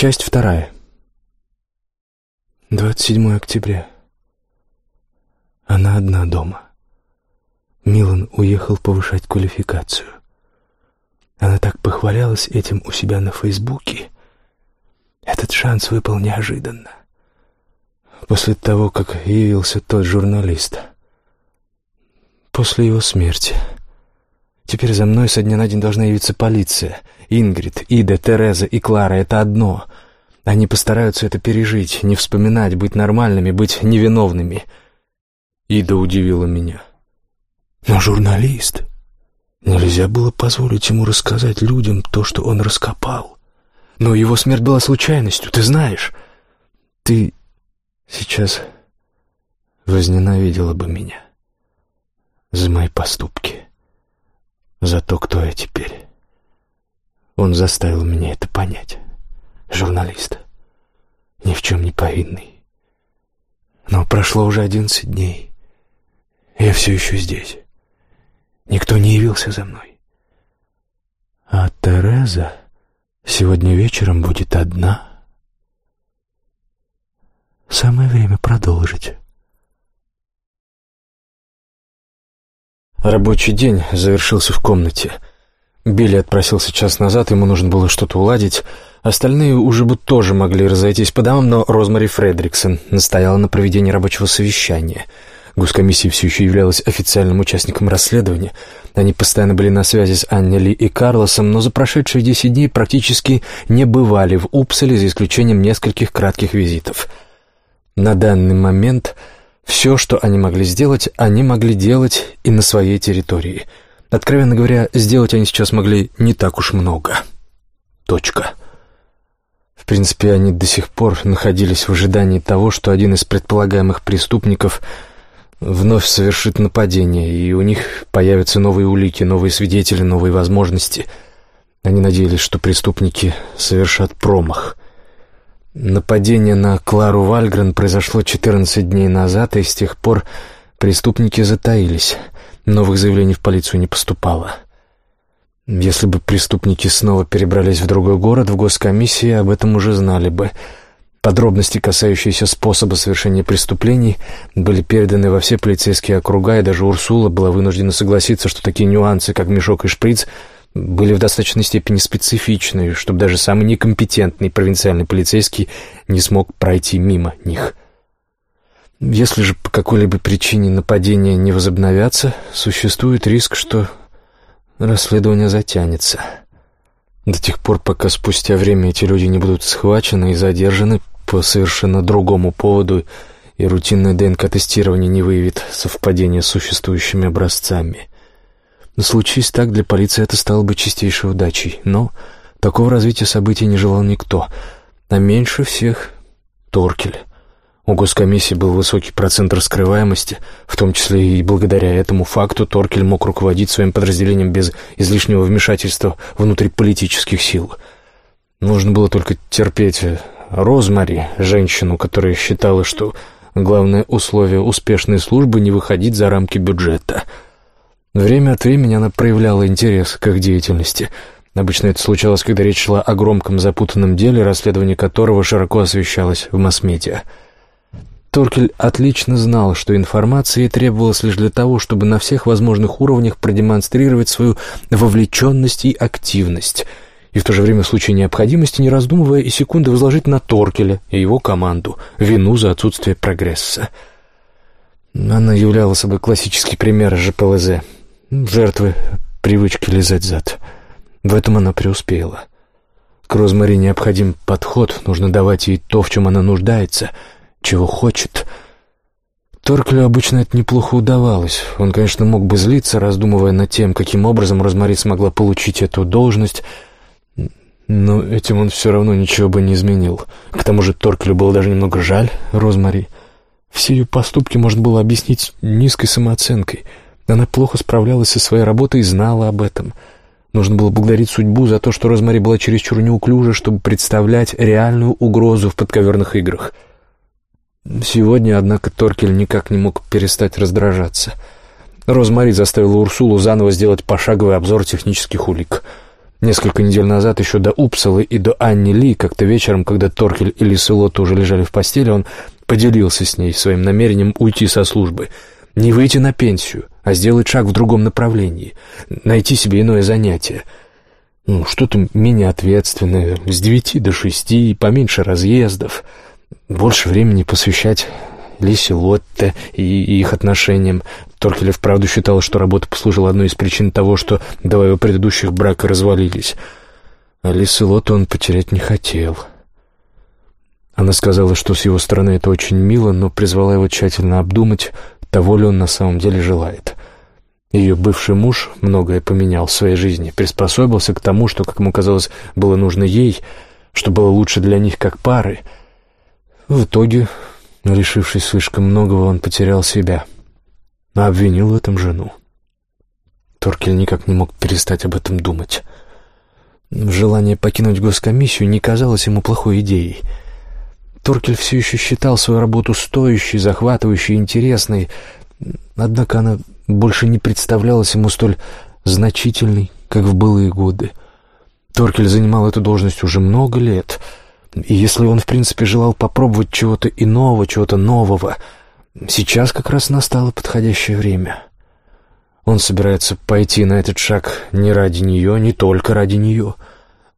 Часть вторая. 27 октября. Она одна дома. Милан уехал повышать квалификацию. Она так похвалялась этим у себя на Фейсбуке. Этот шанс выпал неожиданно. После того, как явился тот журналист. После его смерти. Теперь за мной со дня на день должна явиться полиция. Ингрид, Ида, Тереза и Клара — это одно. Они постараются это пережить, не вспоминать, быть нормальными, быть невиновными. Ида удивила меня. Но журналист... Нельзя было позволить ему рассказать людям то, что он раскопал. Но его смерть была случайностью, ты знаешь. Ты сейчас возненавидела бы меня за мои поступки, за то, кто я теперь. Он заставил меня это понять. Журналист, ни в чем не повинный. Но прошло уже одиннадцать дней. Я все еще здесь. Никто не явился за мной. А Тереза сегодня вечером будет одна. Самое время продолжить. Рабочий день завершился в комнате. Билли отпросился час назад, ему нужно было что-то уладить. Остальные уже бы тоже могли разойтись по домам, но Розмари Фредриксон настояла на проведении рабочего совещания — Госкомиссия все еще являлась официальным участником расследования. Они постоянно были на связи с Анни Ли и Карлосом, но за прошедшие десять дней практически не бывали в Упселе, за исключением нескольких кратких визитов. На данный момент все, что они могли сделать, они могли делать и на своей территории. Откровенно говоря, сделать они сейчас могли не так уж много. Точка. В принципе, они до сих пор находились в ожидании того, что один из предполагаемых преступников – вновь совершит нападение, и у них появятся новые улики, новые свидетели, новые возможности. Они надеялись, что преступники совершат промах. Нападение на Клару Вальгрен произошло 14 дней назад, и с тех пор преступники затаились. Новых заявлений в полицию не поступало. Если бы преступники снова перебрались в другой город, в госкомиссии об этом уже знали бы — Подробности, касающиеся способа совершения преступлений, были переданы во все полицейские округа, и даже Урсула была вынуждена согласиться, что такие нюансы, как мешок и шприц, были в достаточной степени специфичны, чтобы даже самый некомпетентный провинциальный полицейский не смог пройти мимо них. Если же по какой-либо причине нападения не возобновятся, существует риск, что расследование затянется. До тех пор, пока спустя время эти люди не будут схвачены и задержаны по совершенно другому поводу, и рутинное ДНК-тестирование не выявит совпадение с существующими образцами. Но случись так, для полиции это стало бы чистейшей удачей. Но такого развития событий не желал никто, а меньше всех — Торкель. У госкомиссии был высокий процент раскрываемости, в том числе и благодаря этому факту Торкель мог руководить своим подразделением без излишнего вмешательства внутриполитических сил. Нужно было только терпеть Розмари, женщину, которая считала, что главное условие успешной службы — не выходить за рамки бюджета. Время от времени она проявляла интерес к их деятельности — Обычно это случалось, когда речь шла о громком запутанном деле, расследование которого широко освещалось в масс-медиа. Торкель отлично знал, что информации требовалось лишь для того, чтобы на всех возможных уровнях продемонстрировать свою вовлеченность и активность, и в то же время в случае необходимости, не раздумывая и секунды, возложить на Торкеля и его команду вину за отсутствие прогресса. Она являла собой классический пример ЖПЛЗ, жертвы привычки лизать зад. В этом она преуспела. К Розмари необходим подход, нужно давать ей то, в чем она нуждается — чего хочет. Торклю обычно это неплохо удавалось. Он, конечно, мог бы злиться, раздумывая над тем, каким образом Розмари смогла получить эту должность, но этим он все равно ничего бы не изменил. К тому же Торклю было даже немного жаль Розмари. Все ее поступки можно было объяснить низкой самооценкой. Она плохо справлялась со своей работой и знала об этом. Нужно было благодарить судьбу за то, что Розмари была чересчур неуклюжа, чтобы представлять реальную угрозу в подковерных играх — Сегодня, однако, Торкель никак не мог перестать раздражаться. Розмари заставила Урсулу заново сделать пошаговый обзор технических улик. Несколько недель назад, еще до Упсалы и до Анни Ли, как-то вечером, когда Торкель и Лиселотта уже лежали в постели, он поделился с ней своим намерением уйти со службы. Не выйти на пенсию, а сделать шаг в другом направлении, найти себе иное занятие. Ну, что-то менее ответственное, с девяти до шести, поменьше разъездов, больше времени посвящать Лисе Лотте и их отношениям. Торкель вправду считал, что работа послужила одной из причин того, что два его предыдущих брака развалились. А Лисы Лотте он потерять не хотел. Она сказала, что с его стороны это очень мило, но призвала его тщательно обдумать, того ли он на самом деле желает. Ее бывший муж многое поменял в своей жизни, приспособился к тому, что, как ему казалось, было нужно ей, что было лучше для них как пары. В итоге Лишившись слишком многого, он потерял себя, а обвинил в этом жену. Торкель никак не мог перестать об этом думать. Желание покинуть госкомиссию не казалось ему плохой идеей. Торкель все еще считал свою работу стоящей, захватывающей, интересной, однако она больше не представлялась ему столь значительной, как в былые годы. Торкель занимал эту должность уже много лет — и если он, в принципе, желал попробовать чего-то иного, чего-то нового, сейчас как раз настало подходящее время. Он собирается пойти на этот шаг не ради нее, не только ради нее,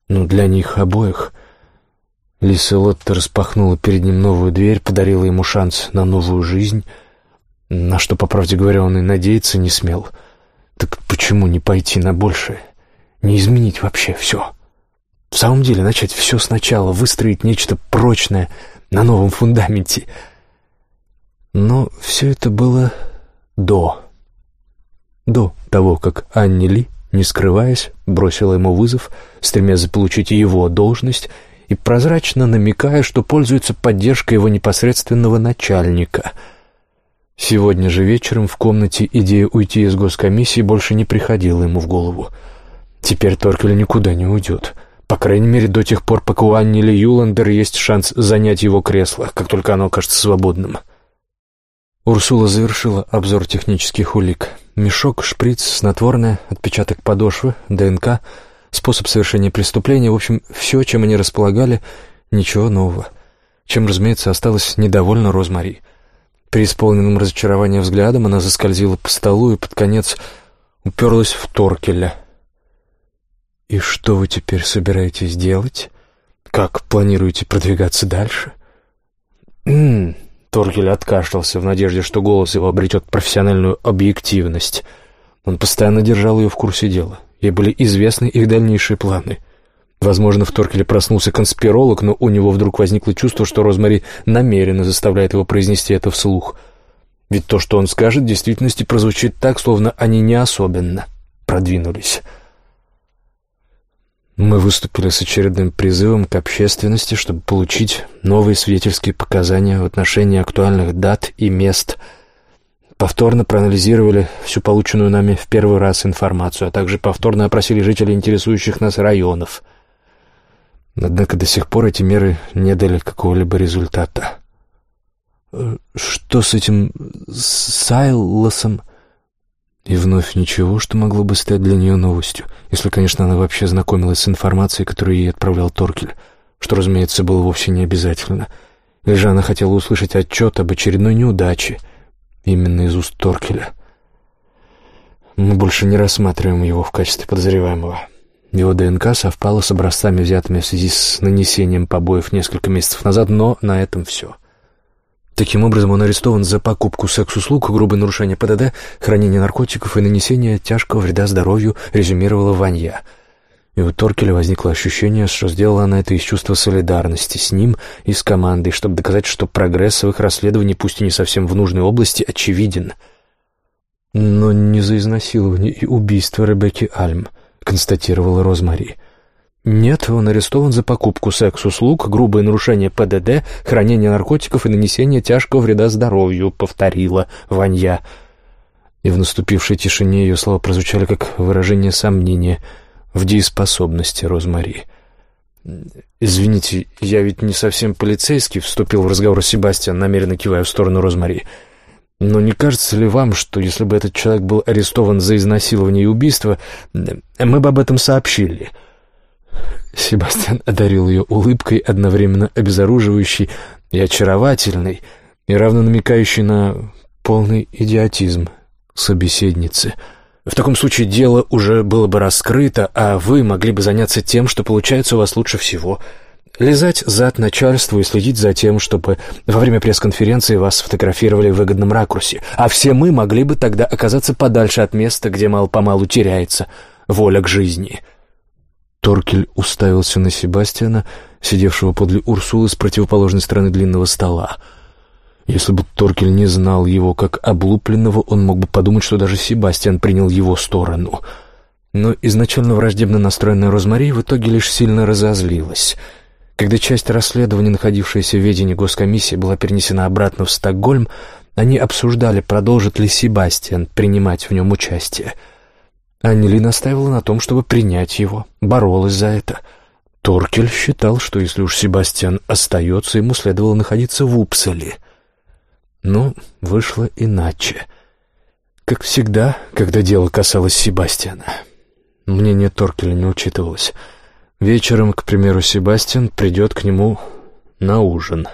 но для них обоих. Лиса Лотта распахнула перед ним новую дверь, подарила ему шанс на новую жизнь, на что, по правде говоря, он и надеяться не смел. Так почему не пойти на большее? Не изменить вообще все?» В самом деле, начать все сначала, выстроить нечто прочное на новом фундаменте. Но все это было до. До того, как Анни Ли, не скрываясь, бросила ему вызов, стремясь заполучить его должность и прозрачно намекая, что пользуется поддержкой его непосредственного начальника. Сегодня же вечером в комнате идея уйти из госкомиссии больше не приходила ему в голову. Теперь Торкель никуда не уйдет — по крайней мере, до тех пор, пока у Анни или Юландер есть шанс занять его кресло, как только оно окажется свободным. Урсула завершила обзор технических улик. Мешок, шприц, снотворное, отпечаток подошвы, ДНК, способ совершения преступления, в общем, все, чем они располагали, ничего нового. Чем, разумеется, осталась недовольна Розмари. При исполненном разочаровании взглядом она заскользила по столу и под конец уперлась в Торкеля — «И что вы теперь собираетесь делать? Как планируете продвигаться дальше?» «М-м-м», Торгель откашлялся в надежде, что голос его обретет профессиональную объективность. Он постоянно держал ее в курсе дела. Ей были известны их дальнейшие планы. Возможно, в Торкеле проснулся конспиролог, но у него вдруг возникло чувство, что Розмари намеренно заставляет его произнести это вслух. Ведь то, что он скажет, в действительности прозвучит так, словно они не особенно продвинулись. Мы выступили с очередным призывом к общественности, чтобы получить новые свидетельские показания в отношении актуальных дат и мест. Повторно проанализировали всю полученную нами в первый раз информацию, а также повторно опросили жителей интересующих нас районов. Однако до сих пор эти меры не дали какого-либо результата. «Э, «Что с этим Сайлосом?» И вновь ничего, что могло бы стать для нее новостью, если, конечно, она вообще знакомилась с информацией, которую ей отправлял Торкель, что, разумеется, было вовсе не обязательно. Или же она хотела услышать отчет об очередной неудаче, именно из уст Торкеля. Мы больше не рассматриваем его в качестве подозреваемого. Его ДНК совпало с образцами, взятыми в связи с нанесением побоев несколько месяцев назад, но на этом все. Таким образом, он арестован за покупку секс-услуг, грубое нарушение ПДД, хранение наркотиков и нанесение тяжкого вреда здоровью, резюмировала Ванья. И у Торкеля возникло ощущение, что сделала она это из чувства солидарности с ним и с командой, чтобы доказать, что прогресс в их расследовании, пусть и не совсем в нужной области, очевиден. «Но не за изнасилование и убийство Ребекки Альм», — констатировала Розмари. — «Нет, он арестован за покупку секс-услуг, грубое нарушение ПДД, хранение наркотиков и нанесение тяжкого вреда здоровью», — повторила Ванья. И в наступившей тишине ее слова прозвучали как выражение сомнения в дееспособности Розмари. «Извините, я ведь не совсем полицейский», — вступил в разговор Себастьян, намеренно кивая в сторону Розмари. «Но не кажется ли вам, что если бы этот человек был арестован за изнасилование и убийство, мы бы об этом сообщили?» Себастьян одарил ее улыбкой, одновременно обезоруживающей и очаровательной, и равно намекающей на полный идиотизм собеседницы. В таком случае дело уже было бы раскрыто, а вы могли бы заняться тем, что получается у вас лучше всего — Лизать зад начальству и следить за тем, чтобы во время пресс-конференции вас сфотографировали в выгодном ракурсе. А все мы могли бы тогда оказаться подальше от места, где мало-помалу теряется воля к жизни. Торкель уставился на Себастьяна, сидевшего подле Урсулы с противоположной стороны длинного стола. Если бы Торкель не знал его как облупленного, он мог бы подумать, что даже Себастьян принял его сторону. Но изначально враждебно настроенная Розмари в итоге лишь сильно разозлилась — когда часть расследования, находившаяся в ведении госкомиссии, была перенесена обратно в Стокгольм, они обсуждали, продолжит ли Себастьян принимать в нем участие. Аннели настаивала на том, чтобы принять его, боролась за это. Торкель считал, что если уж Себастьян остается, ему следовало находиться в Упсале. Но вышло иначе. Как всегда, когда дело касалось Себастьяна. Мнение Торкеля не учитывалось — Вечером, к примеру, Себастьян придет к нему на ужин.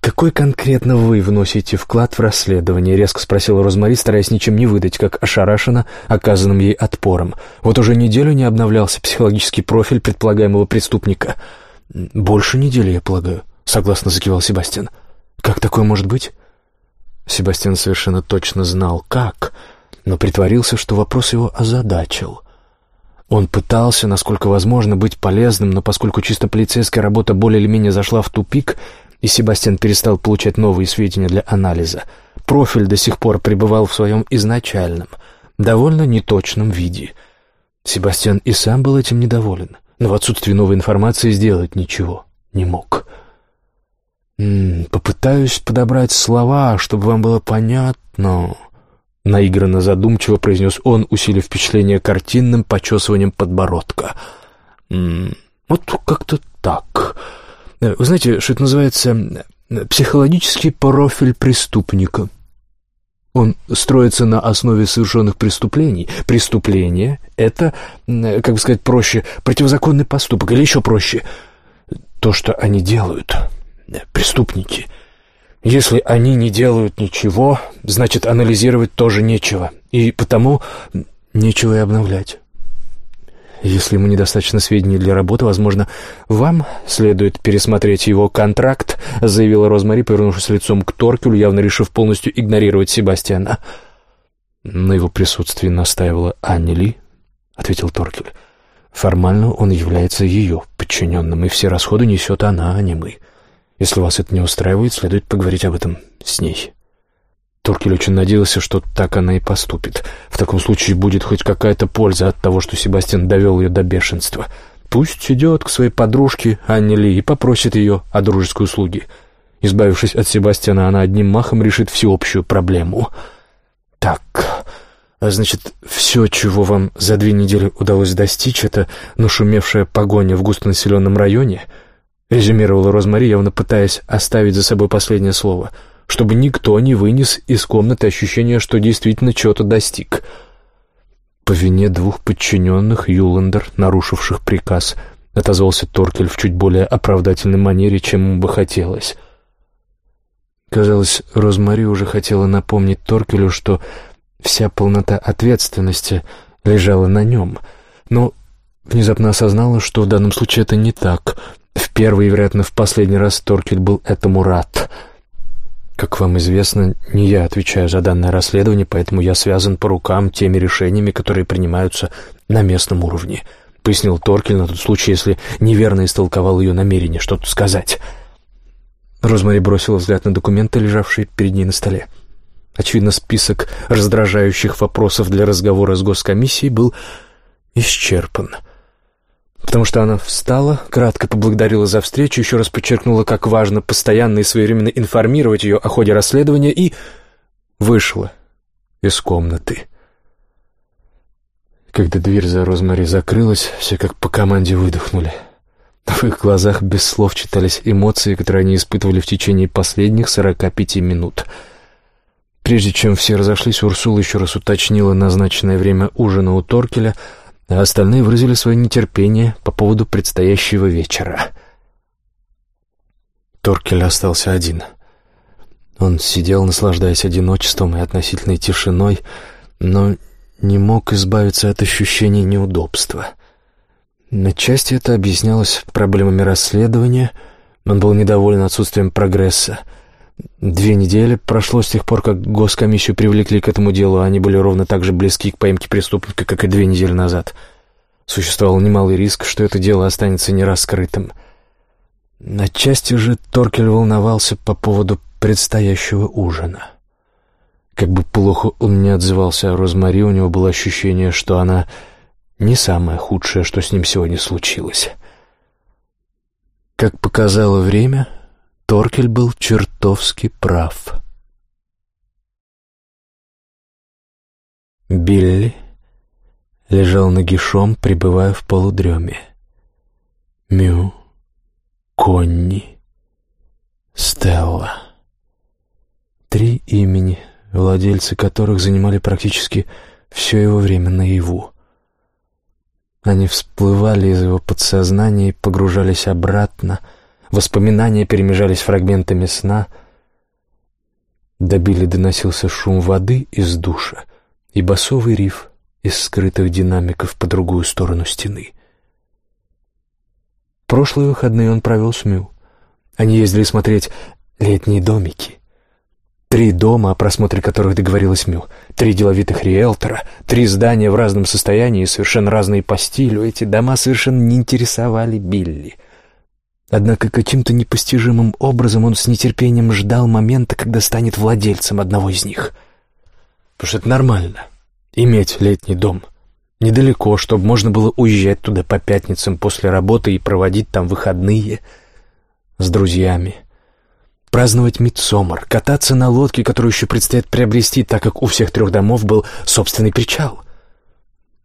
«Какой конкретно вы вносите вклад в расследование?» — резко спросила Розмари, стараясь ничем не выдать, как ошарашена оказанным ей отпором. Вот уже неделю не обновлялся психологический профиль предполагаемого преступника. «Больше недели, я полагаю», — согласно закивал Себастьян. «Как такое может быть?» Себастьян совершенно точно знал, как, но притворился, что вопрос его озадачил. Он пытался, насколько возможно, быть полезным, но поскольку чисто полицейская работа более или менее зашла в тупик, и Себастьян перестал получать новые сведения для анализа, профиль до сих пор пребывал в своем изначальном, довольно неточном виде. Себастьян и сам был этим недоволен, но в отсутствии новой информации сделать ничего не мог. «М -м, «Попытаюсь подобрать слова, чтобы вам было понятно», Наигранно задумчиво произнес он, усилив впечатление картинным почесыванием подбородка. «М -м, «Вот как-то так. Э, вы знаете, что это называется психологический профиль преступника?» Он строится на основе совершенных преступлений. Преступление — это, как бы сказать проще, противозаконный поступок, или еще проще, то, что они делают, преступники — если они не делают ничего, значит, анализировать тоже нечего, и потому нечего и обновлять. Если ему недостаточно сведений для работы, возможно, вам следует пересмотреть его контракт, заявила Розмари, повернувшись лицом к Торкелю, явно решив полностью игнорировать Себастьяна. На его присутствии настаивала Анни Ли, ответил Торкель. Формально он является ее подчиненным, и все расходы несет она, а не мы. Если вас это не устраивает, следует поговорить об этом с ней». Торкель очень надеялся, что так она и поступит. В таком случае будет хоть какая-то польза от того, что Себастьян довел ее до бешенства. Пусть идет к своей подружке Анне Ли и попросит ее о дружеской услуге. Избавившись от Себастьяна, она одним махом решит всеобщую проблему. «Так, а значит, все, чего вам за две недели удалось достичь, это нашумевшая погоня в густонаселенном районе?» — резюмировала Розмари, явно пытаясь оставить за собой последнее слово, чтобы никто не вынес из комнаты ощущение, что действительно чего-то достиг. По вине двух подчиненных Юландер, нарушивших приказ, отозвался Торкель в чуть более оправдательной манере, чем ему бы хотелось. Казалось, Розмари уже хотела напомнить Торкелю, что вся полнота ответственности лежала на нем, но внезапно осознала, что в данном случае это не так — первый вероятно, в последний раз Торкель был этому рад. Как вам известно, не я отвечаю за данное расследование, поэтому я связан по рукам теми решениями, которые принимаются на местном уровне, пояснил Торкель на тот случай, если неверно истолковал ее намерение что-то сказать. Розмари бросила взгляд на документы, лежавшие перед ней на столе. Очевидно, список раздражающих вопросов для разговора с госкомиссией был исчерпан — потому что она встала, кратко поблагодарила за встречу, еще раз подчеркнула, как важно постоянно и своевременно информировать ее о ходе расследования и вышла из комнаты. Когда дверь за Розмари закрылась, все как по команде выдохнули. В их глазах без слов читались эмоции, которые они испытывали в течение последних сорока пяти минут. Прежде чем все разошлись, Урсула еще раз уточнила назначенное время ужина у Торкеля — а остальные выразили свое нетерпение по поводу предстоящего вечера. Торкель остался один. Он сидел, наслаждаясь одиночеством и относительной тишиной, но не мог избавиться от ощущения неудобства. На части это объяснялось проблемами расследования, он был недоволен отсутствием прогресса. Две недели прошло с тех пор, как госкомиссию привлекли к этому делу, а они были ровно так же близки к поимке преступника, как и две недели назад. Существовал немалый риск, что это дело останется нераскрытым. На части же Торкель волновался по поводу предстоящего ужина. Как бы плохо он не отзывался о Розмари, у него было ощущение, что она не самое худшее, что с ним сегодня случилось. Как показало время, Торкель был чертовски прав. Билли лежал нагишом, пребывая в полудреме. Мю, Конни, Стелла. Три имени — владельцы которых занимали практически все его время наяву. Они всплывали из его подсознания и погружались обратно, воспоминания перемежались фрагментами сна. До Билли доносился шум воды из душа и басовый риф из скрытых динамиков по другую сторону стены. Прошлые выходные он провел с Мю. Они ездили смотреть летние домики. Три дома, о просмотре которых договорилась Мю. Три деловитых риэлтора, три здания в разном состоянии и совершенно разные по стилю. Эти дома совершенно не интересовали Билли. Однако каким-то непостижимым образом он с нетерпением ждал момента, когда станет владельцем одного из них. Потому что это нормально — иметь летний дом. Недалеко, чтобы можно было уезжать туда по пятницам после работы и проводить там выходные с друзьями — праздновать Мидсомар, кататься на лодке, которую еще предстоит приобрести, так как у всех трех домов был собственный причал.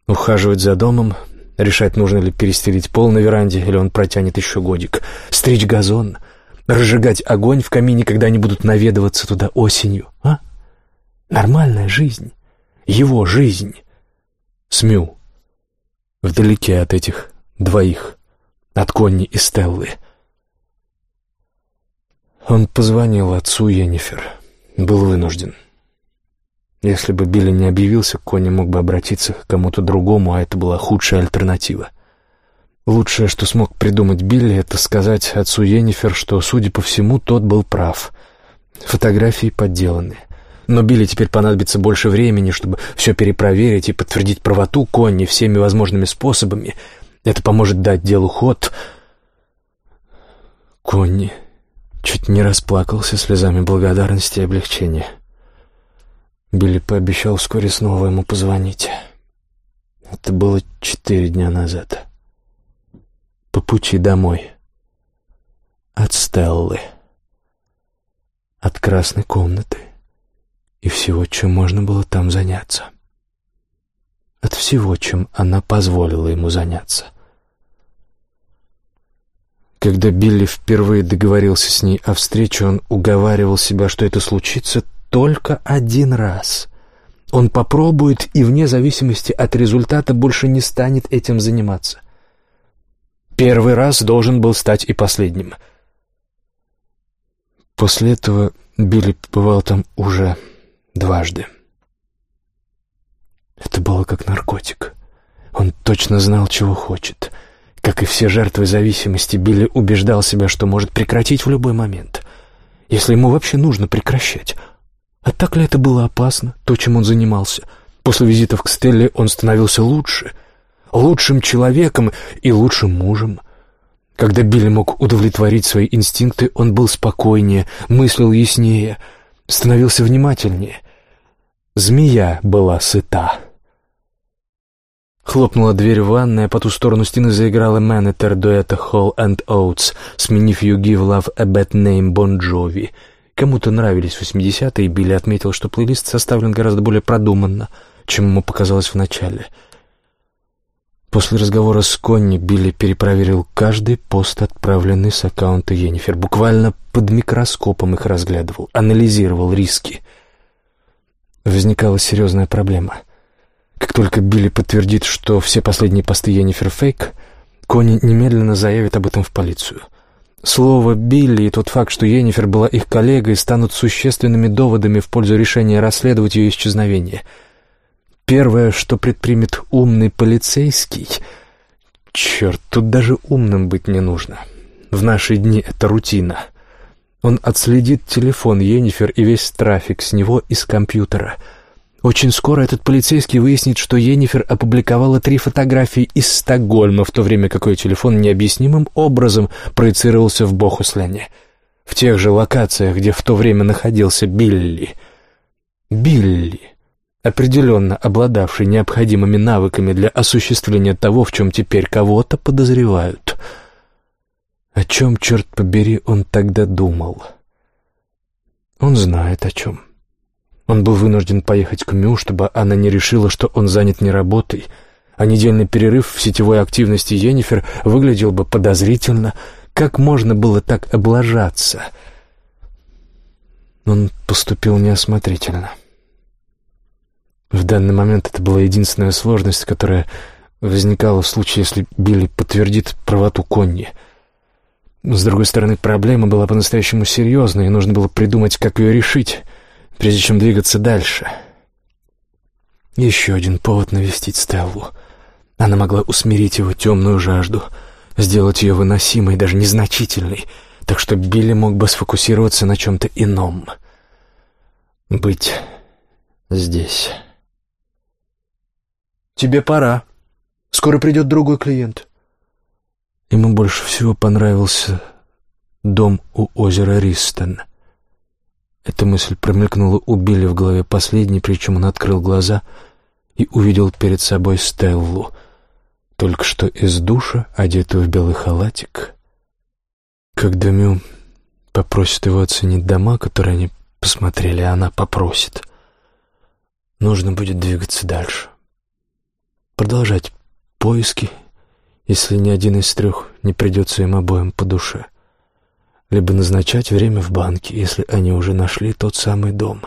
Ухаживать за домом, решать, нужно ли перестелить пол на веранде, или он протянет еще годик, стричь газон, разжигать огонь в камине, когда они будут наведываться туда осенью. А? Нормальная жизнь. Его жизнь. Смю. Вдалеке от этих двоих. От Конни и Стеллы. Он позвонил отцу Йеннифер. Был вынужден. Если бы Билли не объявился, Конни мог бы обратиться к кому-то другому, а это была худшая альтернатива. Лучшее, что смог придумать Билли, это сказать отцу Йеннифер, что, судя по всему, тот был прав. Фотографии подделаны. Но Билли теперь понадобится больше времени, чтобы все перепроверить и подтвердить правоту Конни всеми возможными способами. Это поможет дать делу ход. Конни Чуть не расплакался слезами благодарности и облегчения. Билли пообещал вскоре снова ему позвонить. Это было четыре дня назад. По пути домой. От Стеллы. От красной комнаты. И всего, чем можно было там заняться. От всего, чем она позволила ему заняться — когда Билли впервые договорился с ней о встрече, он уговаривал себя, что это случится только один раз. Он попробует и вне зависимости от результата больше не станет этим заниматься. Первый раз должен был стать и последним. После этого Билли побывал там уже дважды. Это было как наркотик. Он точно знал, чего хочет — как и все жертвы зависимости, Билли убеждал себя, что может прекратить в любой момент, если ему вообще нужно прекращать. А так ли это было опасно, то, чем он занимался? После визитов к Стелле он становился лучше, лучшим человеком и лучшим мужем. Когда Билли мог удовлетворить свои инстинкты, он был спокойнее, мыслил яснее, становился внимательнее. Змея была сыта. Хлопнула дверь в ванной, а по ту сторону стены заиграла Манетер дуэта Hall and Oates, сменив You Give Love a Bad Name Bon Jovi. Кому-то нравились 80-е, и Билли отметил, что плейлист составлен гораздо более продуманно, чем ему показалось в начале. После разговора с Конни Билли перепроверил каждый пост, отправленный с аккаунта Йеннифер, буквально под микроскопом их разглядывал, анализировал риски. Возникала серьезная проблема — Как только Билли подтвердит, что все последние посты Йеннифер фейк, Кони немедленно заявит об этом в полицию. Слово «Билли» и тот факт, что Йеннифер была их коллегой, станут существенными доводами в пользу решения расследовать ее исчезновение. Первое, что предпримет умный полицейский... Черт, тут даже умным быть не нужно. В наши дни это рутина. Он отследит телефон Йеннифер и весь трафик с него из компьютера — очень скоро этот полицейский выяснит, что Йеннифер опубликовала три фотографии из Стокгольма, в то время как ее телефон необъяснимым образом проецировался в Бохуслене, в тех же локациях, где в то время находился Билли. Билли, определенно обладавший необходимыми навыками для осуществления того, в чем теперь кого-то подозревают. О чем, черт побери, он тогда думал? Он знает о чем. — он был вынужден поехать к Мю, чтобы она не решила, что он занят не работой, а недельный перерыв в сетевой активности Йеннифер выглядел бы подозрительно. Как можно было так облажаться? Он поступил неосмотрительно. В данный момент это была единственная сложность, которая возникала в случае, если Билли подтвердит правоту Конни. С другой стороны, проблема была по-настоящему серьезной, и нужно было придумать, как ее решить — прежде чем двигаться дальше. Еще один повод навестить Стеллу. Она могла усмирить его темную жажду, сделать ее выносимой, даже незначительной, так что Билли мог бы сфокусироваться на чем-то ином. Быть здесь. «Тебе пора. Скоро придет другой клиент». Ему больше всего понравился дом у озера Ристен — эта мысль промелькнула у Билли в голове последней, причем он открыл глаза и увидел перед собой Стеллу, только что из душа, одетую в белый халатик. Когда Мю попросит его оценить дома, которые они посмотрели, она попросит. Нужно будет двигаться дальше. Продолжать поиски, если ни один из трех не придется им обоим по душе либо назначать время в банке, если они уже нашли тот самый дом.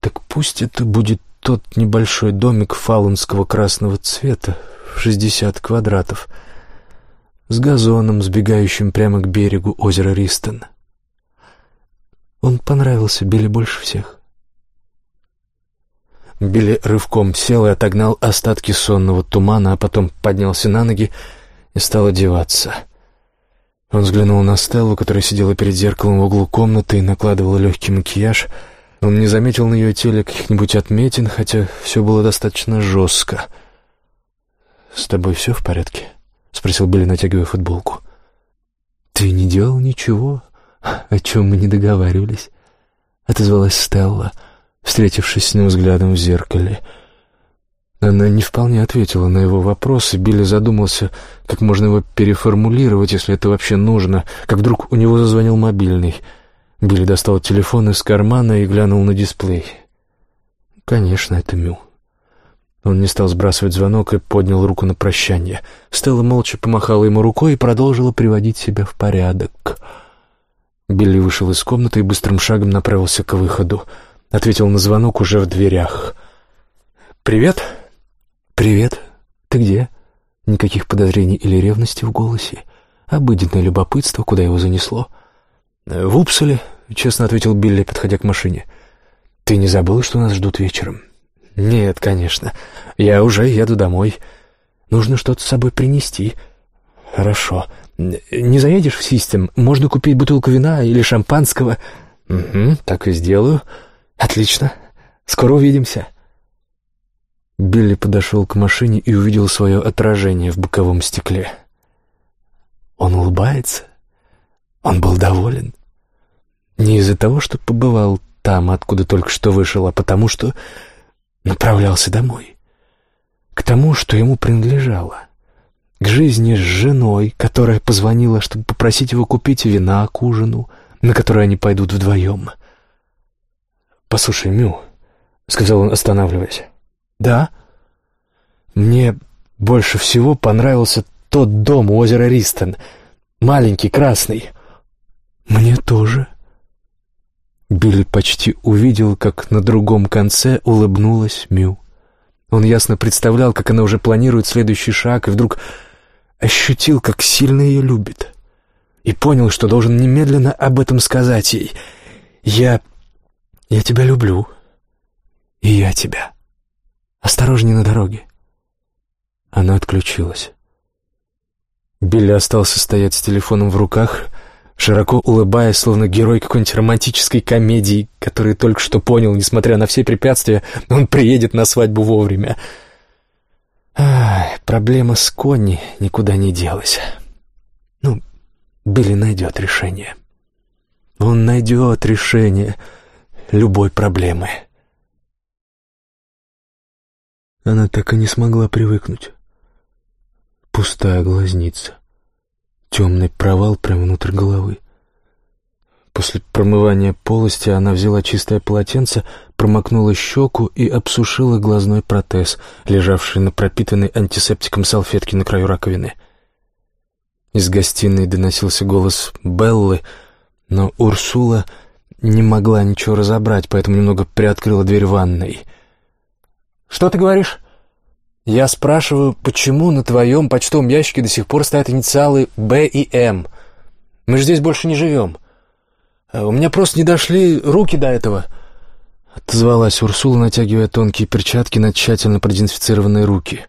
Так пусть это будет тот небольшой домик фалунского красного цвета в шестьдесят квадратов с газоном, сбегающим прямо к берегу озера Ристон. Он понравился Билли больше всех. Билли рывком сел и отогнал остатки сонного тумана, а потом поднялся на ноги и стал одеваться — он взглянул на Стеллу, которая сидела перед зеркалом в углу комнаты и накладывала легкий макияж. Он не заметил на ее теле каких-нибудь отметин, хотя все было достаточно жестко. «С тобой все в порядке?» — спросил Билли, натягивая футболку. «Ты не делал ничего, о чем мы не договаривались?» — отозвалась Стелла, встретившись с ним взглядом в зеркале — она не вполне ответила на его вопрос, и Билли задумался, как можно его переформулировать, если это вообще нужно, как вдруг у него зазвонил мобильный. Билли достал телефон из кармана и глянул на дисплей. «Конечно, это Мю». Он не стал сбрасывать звонок и поднял руку на прощание. Стелла молча помахала ему рукой и продолжила приводить себя в порядок. Билли вышел из комнаты и быстрым шагом направился к выходу. Ответил на звонок уже в дверях. «Привет!» «Привет. Ты где?» Никаких подозрений или ревности в голосе. Обыденное любопытство, куда его занесло. «В Упсале», — честно ответил Билли, подходя к машине. «Ты не забыл, что нас ждут вечером?» «Нет, конечно. Я уже еду домой. Нужно что-то с собой принести». «Хорошо. Не заедешь в Систем? Можно купить бутылку вина или шампанского?» «Угу, так и сделаю. Отлично. Скоро увидимся». Билли подошел к машине и увидел свое отражение в боковом стекле. Он улыбается. Он был доволен. Не из-за того, что побывал там, откуда только что вышел, а потому что направлялся домой. К тому, что ему принадлежало. К жизни с женой, которая позвонила, чтобы попросить его купить вина к ужину, на который они пойдут вдвоем. «Послушай, Мю», — сказал он, останавливаясь, «Да?» «Мне больше всего понравился тот дом у озера Ристон. Маленький, красный». «Мне тоже». Билли почти увидел, как на другом конце улыбнулась Мю. Он ясно представлял, как она уже планирует следующий шаг, и вдруг ощутил, как сильно ее любит. И понял, что должен немедленно об этом сказать ей. «Я... я тебя люблю. И я тебя. Осторожней на дороге». Она отключилась. Билли остался стоять с телефоном в руках, широко улыбаясь, словно герой какой-нибудь романтической комедии, который только что понял, несмотря на все препятствия, он приедет на свадьбу вовремя. Ах, проблема с Конни никуда не делась. Ну, Билли найдет решение. Он найдет решение любой проблемы. Она так и не смогла привыкнуть. Пустая глазница. Темный провал прямо внутрь головы. После промывания полости она взяла чистое полотенце, промокнула щеку и обсушила глазной протез, лежавший на пропитанной антисептиком салфетке на краю раковины. Из гостиной доносился голос Беллы, но Урсула не могла ничего разобрать, поэтому немного приоткрыла дверь ванной. «Что ты говоришь?» Я спрашиваю, почему на твоем почтовом ящике до сих пор стоят инициалы «Б» и «М». Мы же здесь больше не живем. А у меня просто не дошли руки до этого. Отозвалась Урсула, натягивая тонкие перчатки на тщательно продезинфицированные руки.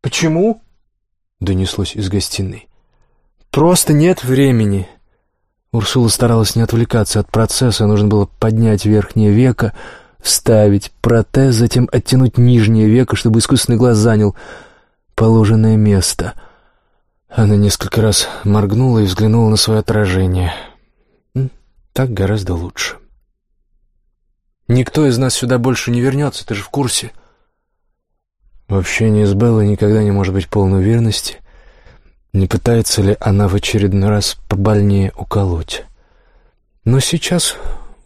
«Почему?» — донеслось из гостиной. «Просто нет времени». Урсула старалась не отвлекаться от процесса, нужно было поднять верхнее веко, вставить протез, затем оттянуть нижнее веко, чтобы искусственный глаз занял положенное место. Она несколько раз моргнула и взглянула на свое отражение. Так гораздо лучше. «Никто из нас сюда больше не вернется, ты же в курсе?» В общении с Беллой никогда не может быть полной уверенности, не пытается ли она в очередной раз побольнее уколоть. Но сейчас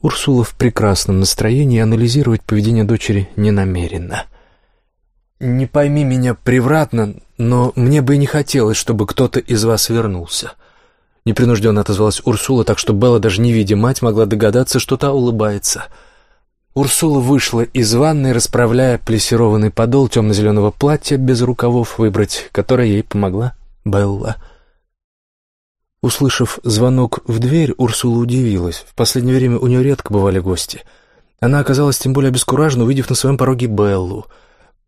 Урсула в прекрасном настроении анализировать поведение дочери не намерена. «Не пойми меня превратно, но мне бы и не хотелось, чтобы кто-то из вас вернулся». Непринужденно отозвалась Урсула, так что Белла, даже не видя мать, могла догадаться, что та улыбается. Урсула вышла из ванной, расправляя плессированный подол темно-зеленого платья без рукавов выбрать, которое ей помогла Белла. Услышав звонок в дверь, Урсула удивилась. В последнее время у нее редко бывали гости. Она оказалась тем более обескуражена, увидев на своем пороге Беллу.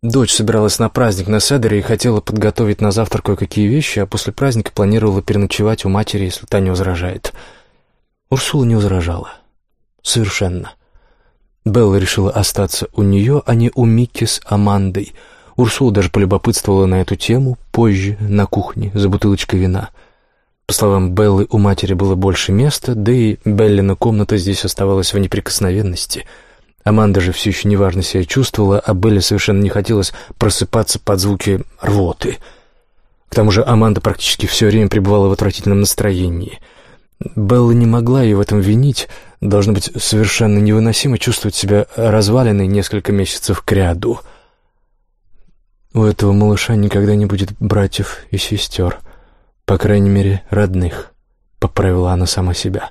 Дочь собиралась на праздник на Седере и хотела подготовить на завтра кое-какие вещи, а после праздника планировала переночевать у матери, если та не возражает. Урсула не возражала. Совершенно. Белла решила остаться у нее, а не у Микки с Амандой. Урсула даже полюбопытствовала на эту тему позже, на кухне, за бутылочкой вина — по словам Беллы, у матери было больше места, да и Беллина комната здесь оставалась в неприкосновенности. Аманда же все еще неважно себя чувствовала, а Белле совершенно не хотелось просыпаться под звуки рвоты. К тому же Аманда практически все время пребывала в отвратительном настроении. Белла не могла ее в этом винить, должно быть совершенно невыносимо чувствовать себя разваленной несколько месяцев кряду. У этого малыша никогда не будет братьев и сестер. По крайней мере, родных, поправила она сама себя.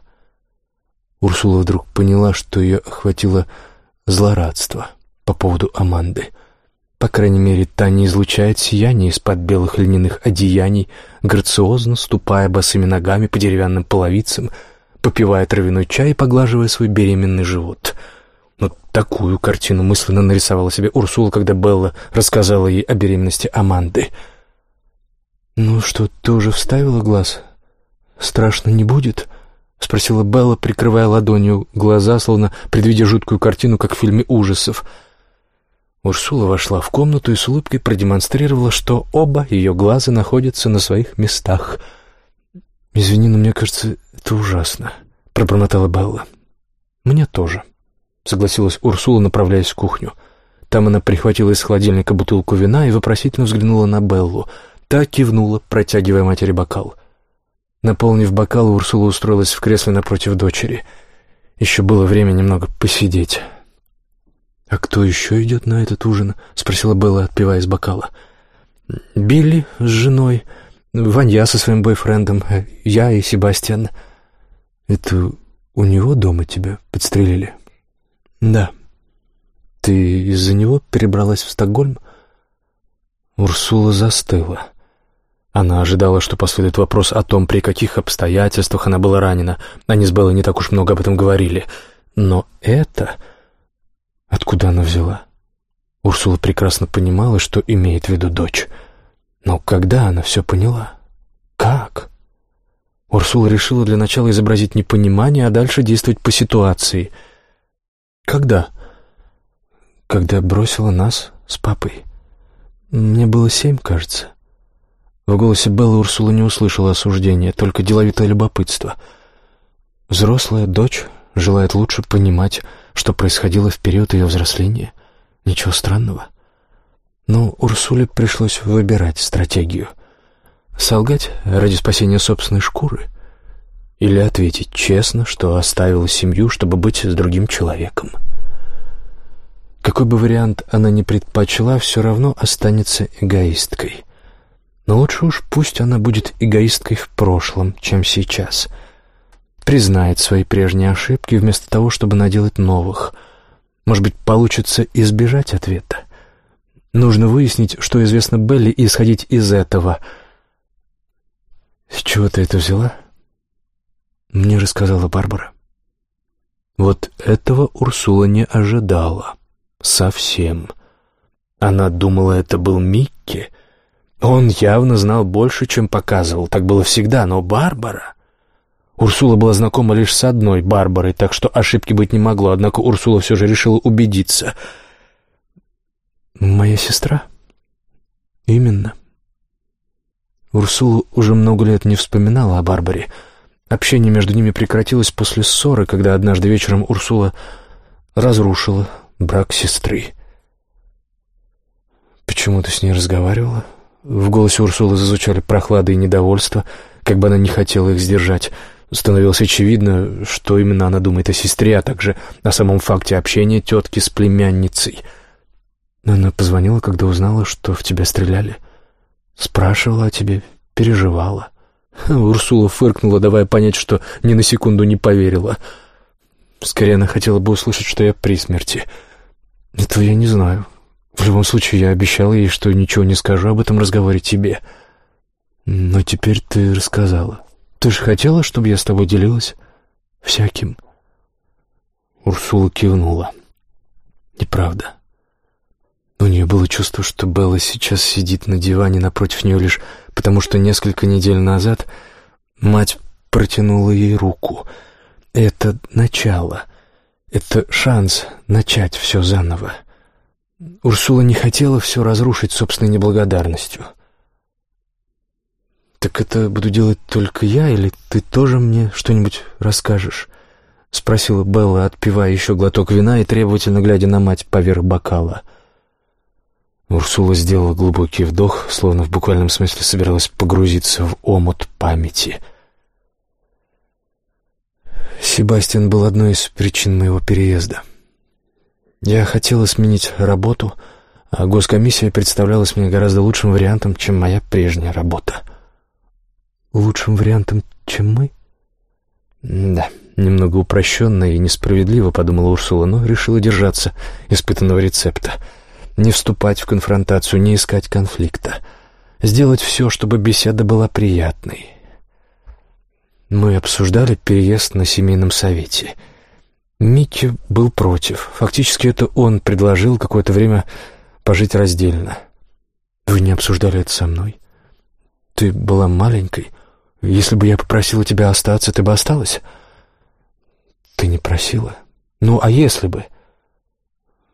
Урсула вдруг поняла, что ее охватило злорадство по поводу Аманды. По крайней мере, та не излучает сияние из-под белых льняных одеяний, грациозно ступая босыми ногами по деревянным половицам, попивая травяной чай и поглаживая свой беременный живот. Но такую картину мысленно нарисовала себе Урсула, когда Белла рассказала ей о беременности Аманды — «Ну что, ты уже вставила глаз? Страшно не будет?» — спросила Белла, прикрывая ладонью глаза, словно предвидя жуткую картину, как в фильме ужасов. Урсула вошла в комнату и с улыбкой продемонстрировала, что оба ее глаза находятся на своих местах. «Извини, но мне кажется, это ужасно», — пробормотала Белла. «Мне тоже», — согласилась Урсула, направляясь в кухню. Там она прихватила из холодильника бутылку вина и вопросительно взглянула на Беллу — Та кивнула, протягивая матери бокал. Наполнив бокал, Урсула устроилась в кресле напротив дочери. Еще было время немного посидеть. «А кто еще идет на этот ужин?» — спросила Белла, отпивая из бокала. «Билли с женой, Ванья со своим бойфрендом, я и Себастьян». «Это у него дома тебя подстрелили?» «Да». «Ты из-за него перебралась в Стокгольм?» Урсула застыла. Она ожидала, что последует вопрос о том, при каких обстоятельствах она была ранена. Они с Беллой не так уж много об этом говорили. Но это... Откуда она взяла? Урсула прекрасно понимала, что имеет в виду дочь. Но когда она все поняла? Как? Урсула решила для начала изобразить непонимание, а дальше действовать по ситуации. Когда? Когда бросила нас с папой. Мне было семь, кажется. В голосе Беллы Урсула не услышала осуждения, только деловитое любопытство. Взрослая дочь желает лучше понимать, что происходило в период ее взросления. Ничего странного. Но Урсуле пришлось выбирать стратегию. Солгать ради спасения собственной шкуры или ответить честно, что оставила семью, чтобы быть с другим человеком. Какой бы вариант она ни предпочла, все равно останется эгоисткой. Но лучше уж пусть она будет эгоисткой в прошлом, чем сейчас. Признает свои прежние ошибки вместо того, чтобы наделать новых. Может быть, получится избежать ответа. Нужно выяснить, что известно Белли, и исходить из этого. «С чего ты это взяла?» Мне рассказала Барбара. Вот этого Урсула не ожидала. Совсем. Она думала, это был Микки. Он явно знал больше, чем показывал. Так было всегда, но Барбара... Урсула была знакома лишь с одной Барбарой, так что ошибки быть не могло, однако Урсула все же решила убедиться. «Моя сестра?» «Именно». Урсула уже много лет не вспоминала о Барбаре. Общение между ними прекратилось после ссоры, когда однажды вечером Урсула разрушила брак сестры. «Почему ты с ней разговаривала?» В голосе Урсулы зазвучали прохлада и недовольство, как бы она не хотела их сдержать. Становилось очевидно, что именно она думает о сестре, а также о самом факте общения тетки с племянницей. Она позвонила, когда узнала, что в тебя стреляли. Спрашивала о тебе, переживала. Урсула фыркнула, давая понять, что ни на секунду не поверила. Скорее, она хотела бы услышать, что я при смерти. Этого я не знаю. В любом случае, я обещал ей, что ничего не скажу об этом разговоре тебе. Но теперь ты рассказала. Ты же хотела, чтобы я с тобой делилась всяким?» Урсула кивнула. «Неправда». У нее было чувство, что Белла сейчас сидит на диване напротив нее лишь потому, что несколько недель назад мать протянула ей руку. Это начало. Это шанс начать все заново. Урсула не хотела все разрушить собственной неблагодарностью. «Так это буду делать только я, или ты тоже мне что-нибудь расскажешь?» — спросила Белла, отпивая еще глоток вина и требовательно глядя на мать поверх бокала. Урсула сделала глубокий вдох, словно в буквальном смысле собиралась погрузиться в омут памяти. Себастьян был одной из причин моего переезда. Я хотела сменить работу, а госкомиссия представлялась мне гораздо лучшим вариантом, чем моя прежняя работа — лучшим вариантом, чем мы? Да, немного упрощенно и несправедливо, подумала Урсула, но решила держаться испытанного рецепта. Не вступать в конфронтацию, не искать конфликта. Сделать все, чтобы беседа была приятной. Мы обсуждали переезд на семейном совете. Микки был против. Фактически это он предложил какое-то время пожить раздельно. Вы не обсуждали это со мной? Ты была маленькой, если бы я попросила тебя остаться, ты бы осталась? Ты не просила. Ну, а если бы?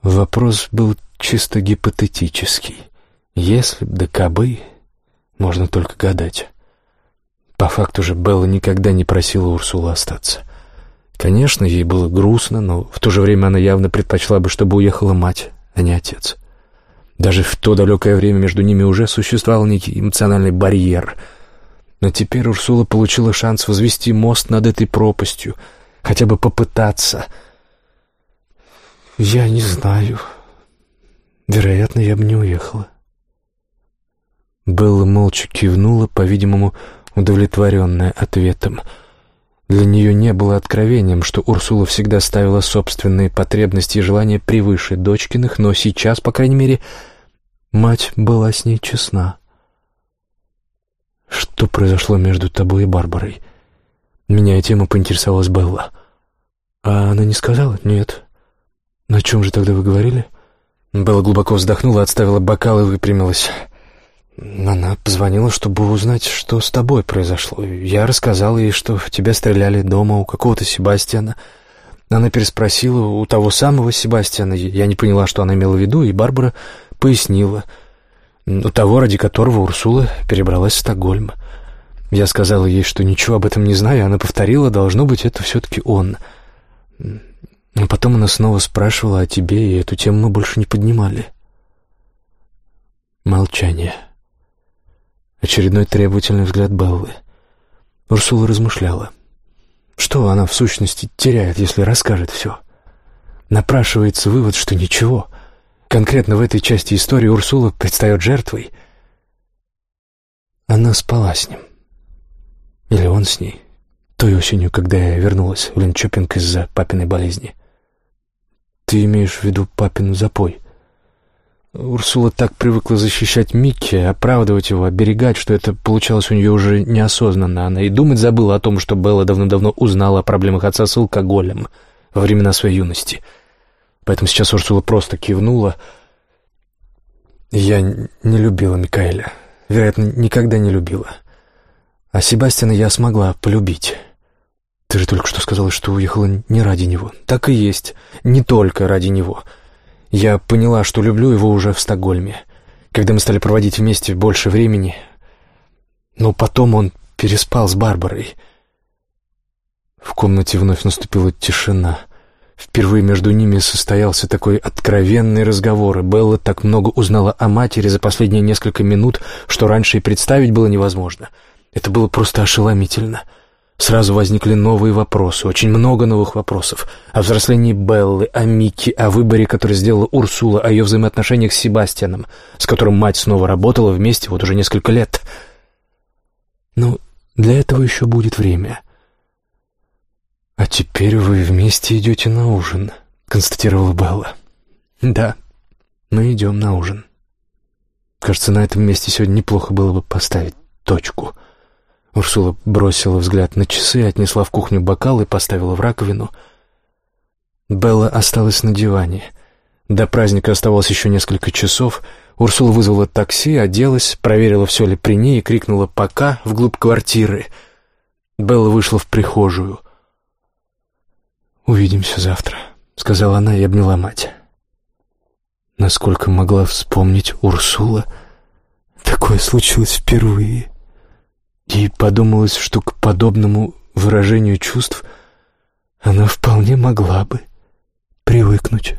Вопрос был чисто гипотетический. Если б да кабы, можно только гадать. По факту же Белла никогда не просила Урсулу остаться. Конечно, ей было грустно, но в то же время она явно предпочла бы, чтобы уехала мать, а не отец. Даже в то далекое время между ними уже существовал некий эмоциональный барьер — но теперь Урсула получила шанс возвести мост над этой пропастью, хотя бы попытаться. Я не знаю. Вероятно, я бы не уехала. Белла молча кивнула, по-видимому, удовлетворенная ответом. Для нее не было откровением, что Урсула всегда ставила собственные потребности и желания превыше дочкиных, но сейчас, по крайней мере, Мать была с ней честна. Что произошло между тобой и Барбарой? Меняя тему, поинтересовалась Белла. А она не сказала? Нет. На чем же тогда вы говорили? Белла глубоко вздохнула, отставила бокал и выпрямилась. Она позвонила, чтобы узнать, что с тобой произошло. Я рассказал ей, что в тебя стреляли дома у какого-то Себастьяна. Она переспросила у того самого Себастьяна. Я не поняла, что она имела в виду, и Барбара пояснила. У того, ради которого Урсула перебралась в Стокгольм. Я сказала ей, что ничего об этом не знаю, она повторила, должно быть, это все-таки он. Но потом она снова спрашивала о тебе, и эту тему мы больше не поднимали. Молчание. Очередной требовательный взгляд Беллы. Урсула размышляла. Что она, в сущности, теряет, если расскажет все? Напрашивается вывод, что ничего. Конкретно в этой части истории Урсула предстает жертвой. Она спала с ним. Или он с ней. Той осенью, когда я вернулась в Линчопинг из-за папиной болезни. Ты имеешь в виду папин запой? Урсула так привыкла защищать Микки, оправдывать его, оберегать, что это получалось у нее уже неосознанно. Она и думать забыла о том, что Белла давно-давно узнала о проблемах отца с алкоголем во времена своей юности. Поэтому сейчас Урсула просто кивнула. «Я не любила Микаэля. Вероятно, никогда не любила. А Себастьяна я смогла полюбить». «Ты же только что сказала, что уехала не ради него». «Так и есть. Не только ради него». Я поняла, что люблю его уже в Стокгольме, когда мы стали проводить вместе больше времени. Но потом он переспал с Барбарой. В комнате вновь наступила тишина. Впервые между ними состоялся такой откровенный разговор, и Белла так много узнала о матери за последние несколько минут, что раньше и представить было невозможно. Это было просто ошеломительно — Сразу возникли новые вопросы, очень много новых вопросов. О взрослении Беллы, о Микки, о выборе, который сделала Урсула, о ее взаимоотношениях с Себастьяном, с которым мать снова работала вместе вот уже несколько лет. Ну, для этого еще будет время. «А теперь вы вместе идете на ужин», — констатировала Белла. «Да, мы идем на ужин. Кажется, на этом месте сегодня неплохо было бы поставить точку». Урсула бросила взгляд на часы, отнесла в кухню бокал и поставила в раковину. Белла осталась на диване. До праздника оставалось еще несколько часов. Урсула вызвала такси, оделась, проверила, все ли при ней, и крикнула «пока» вглубь квартиры. Белла вышла в прихожую. «Увидимся завтра», — сказала она и обняла мать. Насколько могла вспомнить Урсула, такое случилось впервые. Ей подумалось, что к подобному выражению чувств она вполне могла бы привыкнуть.